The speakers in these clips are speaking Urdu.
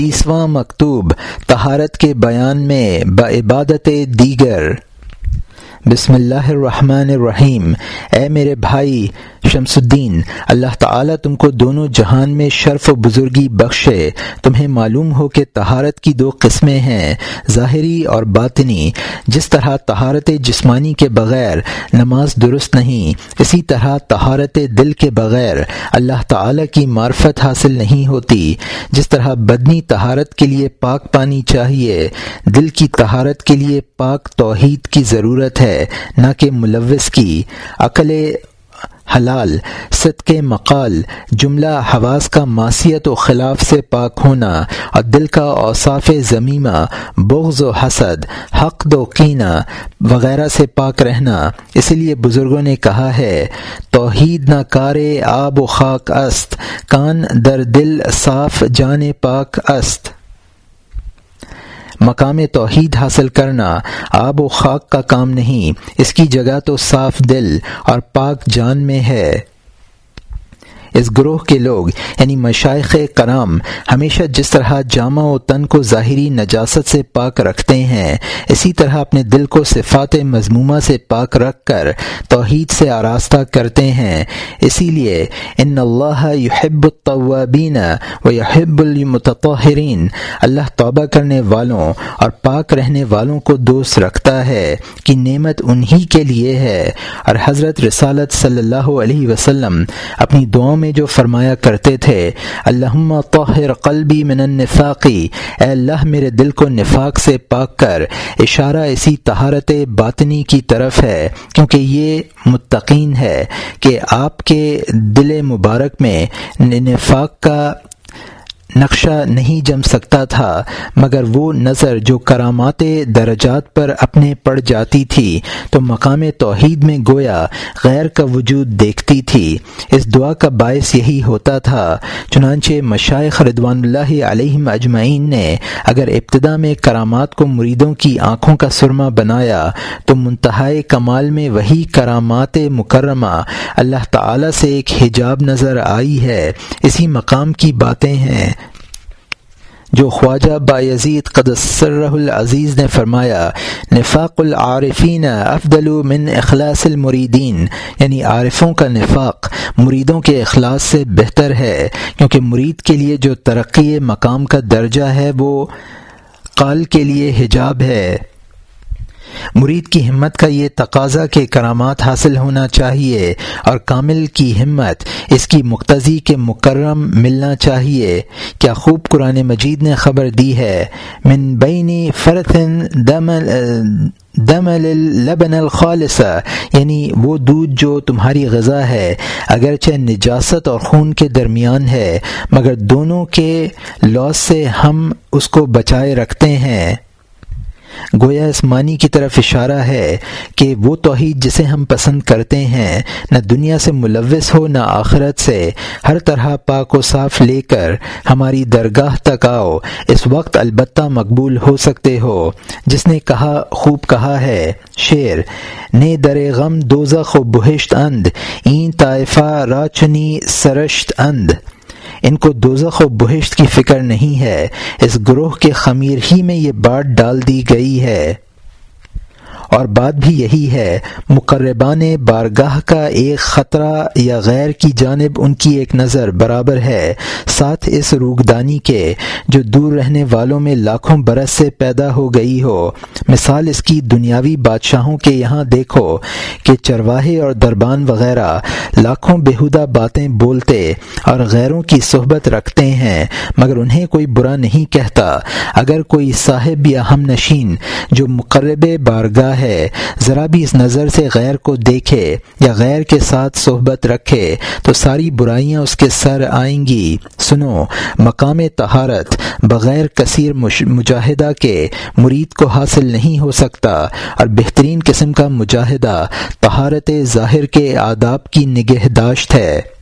تیسواں مکتوب طہارت کے بیان میں بعبادت دیگر بسم اللہ الرحمن الرحیم۔ اے میرے بھائی شمس الدین، اللہ تعالیٰ تم کو دونوں جہان میں شرف و بزرگی بخشے۔ تمہیں معلوم ہو کہ تہارت کی دو قسمیں ہیں، ظاہری اور باطنی۔ جس طرح تہارت جسمانی کے بغیر نماز درست نہیں، اسی طرح تہارت دل کے بغیر اللہ تعالیٰ کی معرفت حاصل نہیں ہوتی۔ جس طرح بدنی تہارت کے لیے پاک پانی چاہیے، دل کی تہارت کے لیے پاک توحید کی ضرورت ہے۔ نہ کہ ملوث کی، عقل حلال، صدق مقال، جملہ حواس کا معصیت و خلاف سے پاک ہونا اور دل کا اوصاف ضمیمہ بغض و حسد، حق و قینہ وغیرہ سے پاک رہنا۔ اسی لیے بزرگوں نے کہا ہے، توحید نہ کار آب و خاک است، کان در دل صاف جان پاک است۔ مقام توحید حاصل کرنا آب و خاک کا کام نہیں، اس کی جگہ تو صاف دل اور پاک جان میں ہے۔ اس گروہ کے لوگ یعنی مشائق کرام، ہمیشہ جس طرح جامع و تن کو ظاہری نجاست سے پاک رکھتے ہیں، اسی طرح اپنے دل کو صفات مضمومہ سے پاک رکھ کر توحید سے آراستہ کرتے ہیں۔ اسی لیے، ان اللہ یحب الطوابین و یحب المتطہرین، اللہ توبہ کرنے والوں اور پاک رہنے والوں کو دوست رکھتا ہے کہ نعمت انہی کے لیے ہے۔ اور حضرت رسالت صلی اللہ علیہ وسلم اپنی دعاؤں میں میں جو فرمایا کرتے تھے اللہ طاہر قلبی من النفاقی اے اللہ میرے دل کو نفاق سے پاک کر، اشارہ اسی طہارت باطنی کی طرف ہے، کیونکہ یہ متقین ہے کہ آپ کے دل مبارک میں نفاق کا نقشہ نہیں جم سکتا تھا، مگر وہ نظر جو کرامات درجات پر اپنے پڑ جاتی تھی، تو مقام توحید میں گویا غیر کا وجود دیکھتی تھی۔ اس دعا کا باعث یہی ہوتا تھا، چنانچہ مشائق ردوان اللہ علیہ اجمعین نے اگر ابتدا میں کرامات کو مریدوں کی آنکھوں کا سرما بنایا، تو منتہائے کمال میں وہی کرامات مکرمہ اللہ تعالی سے ایک حجاب نظر آئی ہے۔ اسی مقام کی باتیں ہیں۔ جو خواجہ بایزید قدسرہ العزیز نے فرمایا، نفاق العارفین افضل من اخلاص المریدین یعنی عارفوں کا نفاق مریدوں کے اخلاص سے بہتر ہے، کیونکہ مرید کے لیے جو ترقی مقام کا درجہ ہے، وہ قال کے لیے حجاب ہے۔ مرید کی ہمت کا یہ تقاضا کہ کرامات حاصل ہونا چاہیے اور کامل کی ہمت اس کی مقتضی کے مکرم ملنا چاہیے۔ کیا خوب قرآن مجید نے خبر دی ہے؟ من بینی فرتن دمل دم لبن الخالصہ یعنی وہ دودھ جو تمہاری غذا ہے، اگرچہ نجاست اور خون کے درمیان ہے، مگر دونوں کے لوس سے ہم اس کو بچائے رکھتے ہیں۔ گویا اس معنی کی طرف اشارہ ہے کہ وہ توحید جسے ہم پسند کرتے ہیں، نہ دنیا سے ملوث ہو، نہ آخرت سے۔ ہر طرح پاک و صاف لے کر ہماری درگاہ تک آؤ۔ اس وقت البتہ مقبول ہو سکتے ہو۔ جس نے کہا، خوب کہا ہے۔ شعر، نے در غم دوزخ و بہشت اند، این طائفہ راچنی سرشت اند۔ ان کو دوزخ و بہشت کی فکر نہیں ہے۔ اس گروہ کے خمیر ہی میں یہ بات ڈال دی گئی ہے۔ اور بات بھی یہی ہے، مقربان بارگاہ کا ایک خطرہ یا غیر کی جانب ان کی ایک نظر برابر ہے۔ ساتھ اس روگدانی کے جو دور رہنے والوں میں لاکھوں برس سے پیدا ہو گئی ہو۔ مثال اس کی دنیاوی بادشاہوں کے یہاں دیکھو کہ چرواہے اور دربان وغیرہ لاکھوں بےحدہ باتیں بولتے اور غیروں کی صحبت رکھتے ہیں، مگر انہیں کوئی برا نہیں کہتا۔ اگر کوئی صاحب یا ہم نشین جو مقرب بارگاہ ہے۔ ذرا بھی اس نظر سے غیر کو دیکھے یا غیر کے ساتھ صحبت رکھے تو ساری برائیاں اس کے سر آئیں گی۔ سنو، مقام تہارت بغیر کثیر مجاہدہ کے مرید کو حاصل نہیں ہو سکتا اور بہترین قسم کا مجاہدہ تہارت ظاہر کے آداب کی نگہداشت ہے۔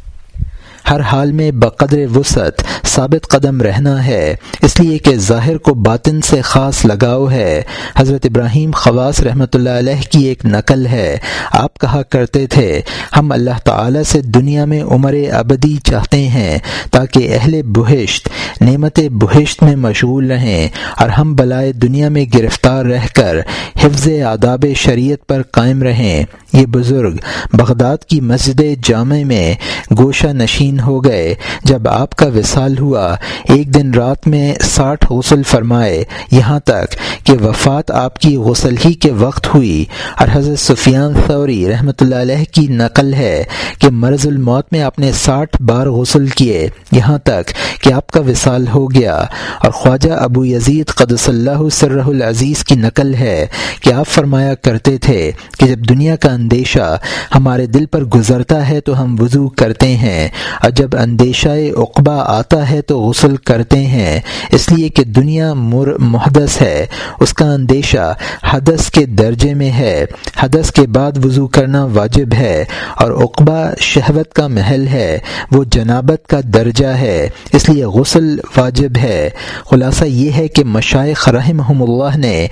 ہر حال میں بقدر وسعت ثابت قدم رہنا ہے۔ اس لیے کہ ظاہر کو باطن سے خاص لگاؤ ہے۔ حضرت ابراہیم خواص رحمۃ اللہ علیہ کی ایک نقل ہے۔ آپ کہا کرتے تھے، ہم اللہ تعالی سے دنیا میں عمر ابدی چاہتے ہیں تاکہ اہل بہشت، نعمت بہشت میں مشغول رہیں اور ہم بلائے دنیا میں گرفتار رہ کر حفظ آداب شریعت پر قائم رہیں۔ یہ بزرگ بغداد کی مسجد جامع میں گوشہ نشین ہو گئے۔ جب آپ کا وصال ہوا، ایک دن رات میں ساٹھ غسل فرمائے۔ یہاں تک کہ وفات آپ کی غسل ہی کے وقت ہوئی۔ اور حضرت سفیان ثوری رحمۃ اللہ علیہ کی نقل ہے کہ مرض الموت میں آپ نے ساٹھ بار غسل کیے۔ یہاں تک کہ آپ کا وصال ہو گیا۔ اور خواجہ ابو یزید قدس اللہ سرہ العزیز کی نقل ہے کہ آپ فرمایا کرتے تھے کہ جب دنیا کا اندیشہ ہمارے دل پر گزرتا ہے تو ہم وضو کرتے ہیں۔ جب اندیشہ اقبا آتا ہے تو غسل کرتے ہیں۔ اس لیے کہ دنیا مر محدث ہے۔ اس کا اندیشہ حدث کے درجے میں ہے۔ حدث کے بعد وضو کرنا واجب ہے۔ اور اقبا شہوت کا محل ہے۔ وہ جنابت کا درجہ ہے۔ اس لیے غسل واجب ہے۔ خلاصہ یہ ہے کہ مشائق رحمہم اللہ نے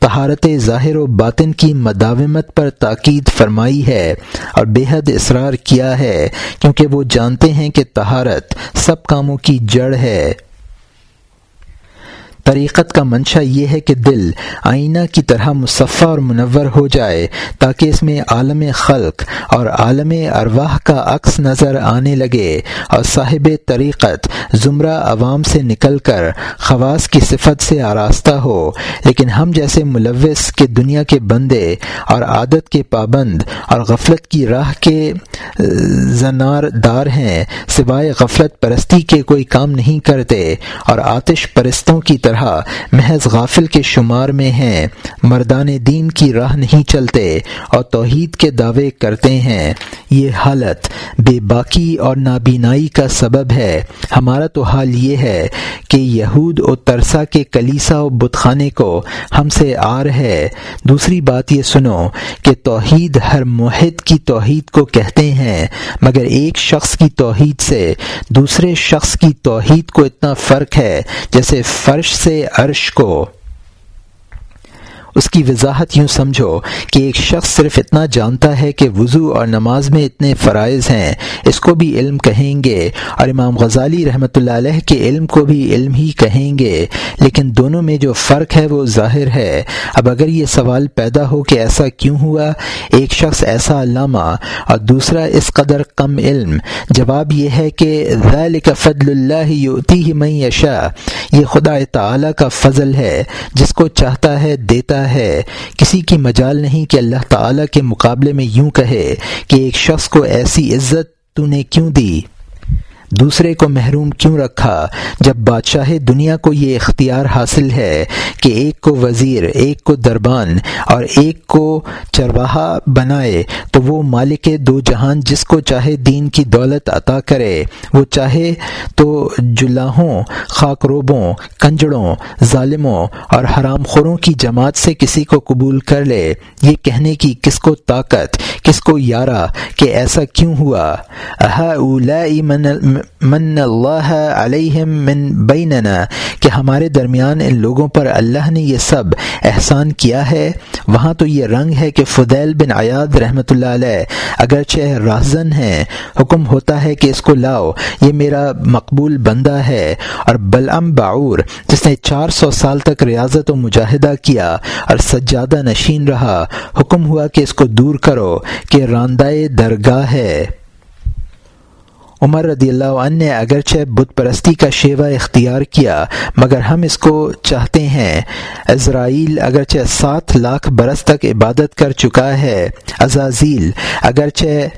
طہارت ظاہر و باطن کی مداومت پر تاکید فرمائی ہے اور بے حد اصرار کیا ہے، کیونکہ وہ جانتے ہیں کہ تہارت سب کاموں کی جڑ ہے۔ طریقت کا منشا یہ ہے کہ دل آئینہ کی طرح مصفہ اور منور ہو جائے تاکہ اس میں عالم خلق اور عالم ارواح کا عکس نظر آنے لگے اور صاحب طریقت زمرہ عوام سے نکل کر خواص کی صفت سے آراستہ ہو۔ لیکن ہم جیسے ملوث کے دنیا کے بندے اور عادت کے پابند اور غفلت کی راہ کے زنار دار ہیں، سوائے غفلت پرستی کے کوئی کام نہیں کرتے اور آتش پرستوں کی طرح محض غافل کے شمار میں ہیں، مردان دین کی راہ نہیں چلتے اور توحید کے دعوے کرتے ہیں۔ یہ حالت بے باکی اور نابینائی کا سبب ہے۔ ہمارا تو حال یہ ہے کہ یہود و ترسا کے کلیسا و بتخانے کو ہم سے آر ہے۔ دوسری بات یہ سنو کہ توحید ہر محد کی توحید کو کہتے ہیں، مگر ایک شخص کی توحید سے دوسرے شخص کی توحید کو اتنا فرق ہے جیسے فرش سے عرش کو اس کی وضاحت یوں سمجھو کہ ایک شخص صرف اتنا جانتا ہے کہ وضو اور نماز میں اتنے فرائض ہیں۔ اس کو بھی علم کہیں گے اور امام غزالی رحمۃ اللہ علیہ کے علم کو بھی علم ہی کہیں گے۔ لیکن دونوں میں جو فرق ہے وہ ظاہر ہے۔ اب اگر یہ سوال پیدا ہو کہ ایسا کیوں ہوا؟ ایک شخص ایسا علامہ اور دوسرا اس قدر کم علم۔ جواب یہ ہے کہ ذالک فضل اللہ یوتی ہی میں یشا یہ خدا تعالی کا فضل ہے۔ جس کو چاہتا ہے دیتا ہے۔ کسی کی مجال نہیں کہ اللہ تعالی کے مقابلے میں یوں کہے کہ ایک شخص کو ایسی عزت تو نے کیوں دی؟ دوسرے کو محروم کیوں رکھا جب بادشاہ دنیا کو یہ اختیار حاصل ہے کہ ایک کو وزیر، ایک کو دربان اور ایک کو چرواہا بنائے، تو وہ مالک دو جہان جس کو چاہے دین کی دولت عطا کرے۔ وہ چاہے تو جلاہوں خاک روبوں کنجڑوں، ظالموں اور حرام خوروں کی جماعت سے کسی کو قبول کر لے۔ یہ کہنے کی کس کو طاقت، کس کو یارا کہ ایسا کیوں ہوا؟ من من اللہ علیہم من بیننا کہ ہمارے درمیان ان لوگوں پر اللہ نے یہ سب احسان کیا ہے۔ وہاں تو یہ رنگ ہے کہ فدیل بن عیاد رحمۃ اللہ علیہ اگرچہ رازن ہیں، حکم ہوتا ہے کہ اس کو لاؤ، یہ میرا مقبول بندہ ہے۔ اور بلعم باعور جس نے چار سو سال تک ریاضت و مجاہدہ کیا اور سجادہ نشین رہا، حکم ہوا کہ اس کو دور کرو کہ راندائے درگاہ ہے۔ عمر رضی اللہ عنہ نے اگرچہ بت پرستی کا شیوا اختیار کیا، مگر ہم اس کو چاہتے ہیں۔ اسرائیل اگرچہ سات لاکھ برس تک عبادت کر چکا ہے، عزازیل، اگرچہ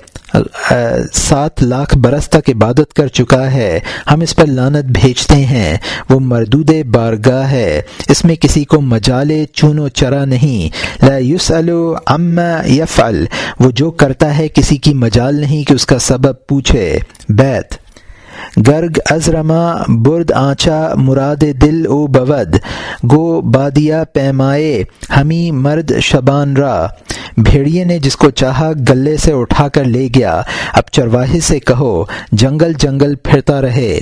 سات لاکھ برس تک عبادت کر چکا ہے۔ ہم اس پر لانت بھیجتے ہیں۔ وہ مردود بارگاہ ہے۔ اس میں کسی کو مجال چون و چرا نہیں۔ لا عما یفعل۔ وہ جو کرتا ہے، کسی کی مجال نہیں کہ اس کا سبب پوچھے۔ بیت۔ گرگ ازرما، برد آنچا، مراد دل او بود گو بادیا پیمائے۔ ہمی مرد شبان را۔ بھیڑیے نے جس کو چاہا گلے سے اٹھا کر لے گیا۔ اب چرواہے سے کہو، جنگل جنگل پھرتا رہے۔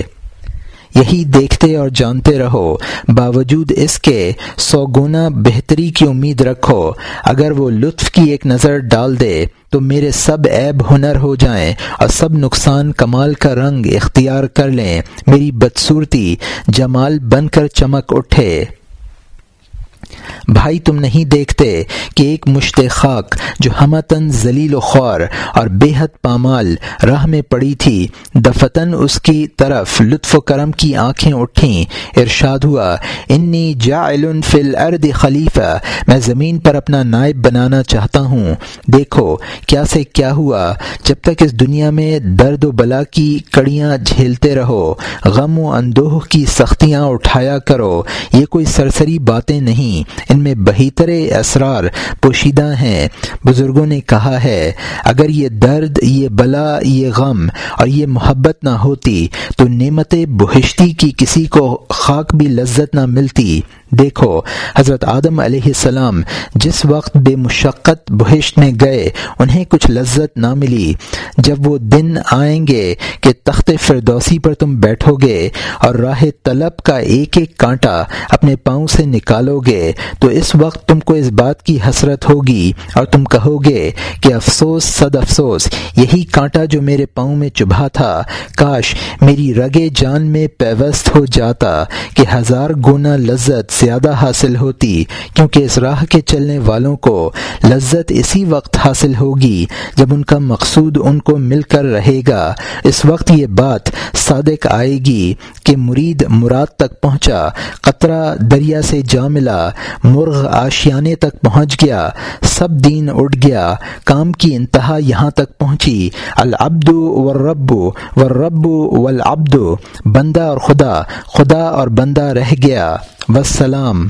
یہی دیکھتے اور جانتے رہو۔ باوجود اس کے سو گنا بہتری کی امید رکھو۔ اگر وہ لطف کی ایک نظر ڈال دے، تو میرے سب عیب ہنر ہو جائیں اور سب نقصان کمال کا رنگ اختیار کر لیں۔ میری بدصورتی جمال بن کر چمک اٹھے۔ بھائی تم نہیں دیکھتے کہ ایک مشت خاک جو ہمتن ذلیل و خوار اور بے حد پامال راہ میں پڑی تھی، دفتن اس کی طرف لطف و کرم کی آنکھیں اٹھیں، ارشاد ہوا، انی جاعل فی الارض خلیفہ، میں زمین پر اپنا نائب بنانا چاہتا ہوں۔ دیکھو کیا سے کیا ہوا، جب تک اس دنیا میں درد و بلا کی کڑیاں جھیلتے رہو، غم و اندوہ کی سختیاں اٹھایا کرو، یہ کوئی سرسری باتیں نہیں۔ ان میں بہتر اسرار پوشیدہ ہیں۔ بزرگوں نے کہا ہے، اگر یہ درد، یہ بلا، یہ غم اور یہ محبت نہ ہوتی تو نعمت بہشتی کی کسی کو خاک بھی لذت نہ ملتی۔ دیکھو، حضرت آدم علیہ السلام جس وقت بے مشقت بہشت میں گئے، انہیں کچھ لذت نہ ملی۔ جب وہ دن آئیں گے کہ تخت فردوسی پر تم بیٹھو گے اور راہ طلب کا ایک ایک کانٹا اپنے پاؤں سے نکالو گے، تو اس وقت تم کو اس بات کی حسرت ہوگی اور تم کہو گے کہ افسوس، صد افسوس، یہی کانٹا جو میرے پاؤں میں چبھا تھا۔ کاش میری رگے جان میں پیوست ہو جاتا کہ ہزار گونا لذت زیادہ حاصل ہوتی کیونکہ اس راہ کے چلنے والوں کو لذت اسی وقت حاصل ہوگی جب ان کا مقصود ان کو مل کر رہے گا۔ اس وقت یہ بات صادق آئے گی کہ مرید مراد تک پہنچا، قطرہ دریا سے جا ملا، مرغ آشیانے تک پہنچ گیا، سب دین اڑ گیا، کام کی انتہا یہاں تک پہنچی۔ العبد والرب والرب والعبد، بندہ اور خدا خدا اور بندہ رہ گیا۔ وسلام